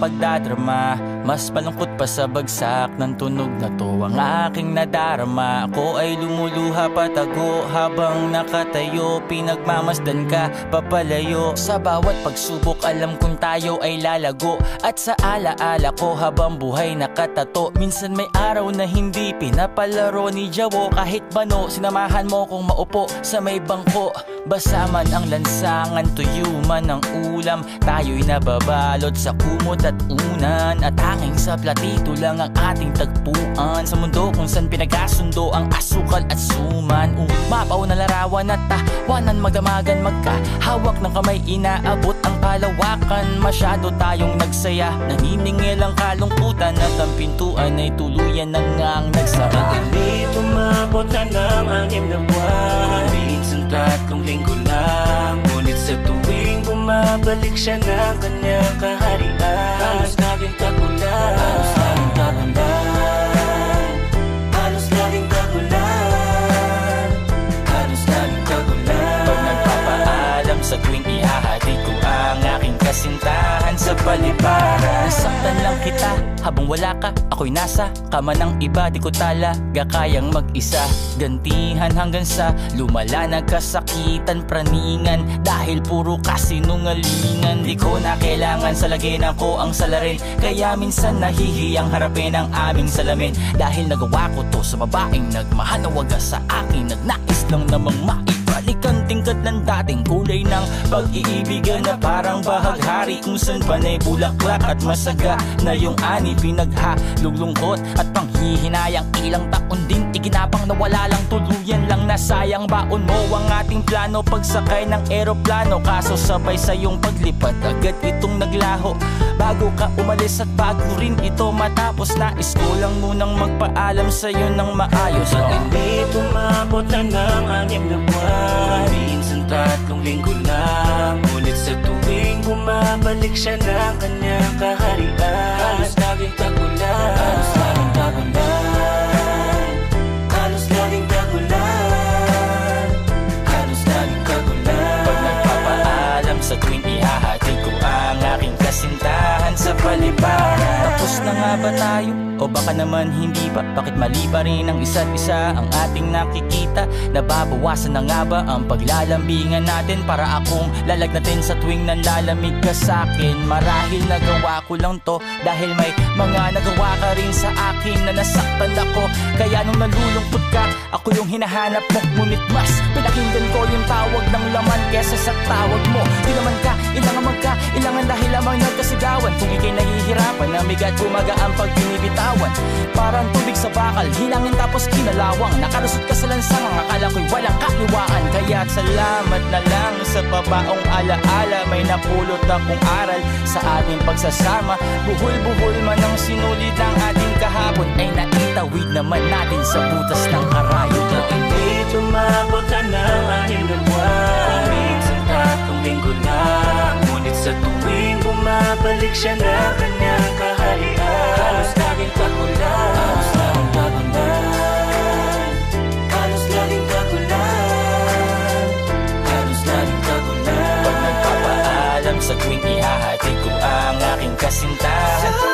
pagdadrama Mas malungkot pa sa bagsak ng tunog na to. Ang aking nadarama Ako ay lumuluha patago. Habang nakatayo Pinagmamasdan ka papalayo. Sa bawat pagsubok alam kong tayo ay lalago. At sa alaala ko habang buhay nakatato. Minsan may araw na hindi pinapalaro ni Jawo. Kahit bano sinamahan mo kong maupo sa may bangko. Basa man ang lansangan tuyo man ang ulam. Tayo'y nababalot sa kumot at unan. At tanging sa platito lang ang ating tagpuan. Sa mundo kung saan pinagkasundo ang asukal at suman. Umapaw na larawan at tawanan magdamagan Magkahawak ng kamay. Inaabot ang kalawakan Masyado tayong nagsaya. Naniningil ang kalungkutan At ang pintuan ay tuluyan na nga ang nagsara. Hindi tumabot na ng anim na buwan Minsan tatlong linggo lang Ngunit sa tuwing bumabalik siya ng kanyang kaharian. Halos laging kagulan Sa tuwing ihahati ko ang aking kasintahan sa paliparan? Nasaktan lang kita habang wala ka Ako'y nasa. Kama ng iba Di ko talaga kayang mag-isa. Gantihan hanggang sa lumala Nagkasakitan praningan. Dahil puro kasinungalingan. Di ko na kailangan sa laginan ko ang salarin. Kaya minsan nahihiyang harapin ang aming salamin. Dahil nagawa ko to sa babaeng nagmahal na sa akin. Nagnais lang namang maibalik ang tingkad ng dating kulay ng pag-iibigan na parang bahaghari. Kung saan panay bulaklak at masaga na yung ani pinaghalulungkot at panghihinayang ilang taon din iginapang na wala lang tuluyan lang nasayang baon mo. Ang ating plano pagsakay ng eroplano. Kaso sabay sa iyong paglipad agad itong naglaho. Bago ka umalis at bago rin ito matapos nais ko lang munang magpaalam sa iyo ng maayos. Oh. Hindi tumabot na ng anim na tatlong linggo lang Ngunit sa tuwing bumabalik siya ng kanyang kaharian Halos laging kagulan Halos laging kagulan Halos laging kagulan Halos laging kagulan. Pag nagpapaalam sa tuwing ihahati ko ang aking kasintahan sa paliparan Tapos na nga ba tayo? O baka naman hindi pa? Bakit mali pa rin ang isa't isa ang ating nakikita? Nababawasan na nga ba ang paglalambingan natin Para akong lalagnatin sa tuwing nanlalamig ka sa akin Marahil nagawa ko lang to Dahil may mga nagawa ka rin sa akin na nasaktan ako Kaya nung nalulungkot ka, ako yung hinahanap mo Ngunit mas pinakinggan ko yung tawag ng laman Kesa sa tawag mo Di naman ka, ilangan magka, ilangan dahil lamang nagkasigawan Kung ikay nahihirapan, namigat bumaga ang pag binibitawan Parang tubig sa bakal, hinangin tapos kinalawang. Nakalusot ka sa lansangang, akala ko'y walang kaiwaan Kaya salamat na lang sa babaong alaala May napulot akong aral sa ating pagsasama. Buhol-buhol man ang sinulit ng ating kahapon Ay naitawid naman natin sa butas ng karayo Hindi tumabot na ng anim na buwan Minsan tatlong linggo lang Ngunit sa tuwing bumabalik siya na kanyang kagulan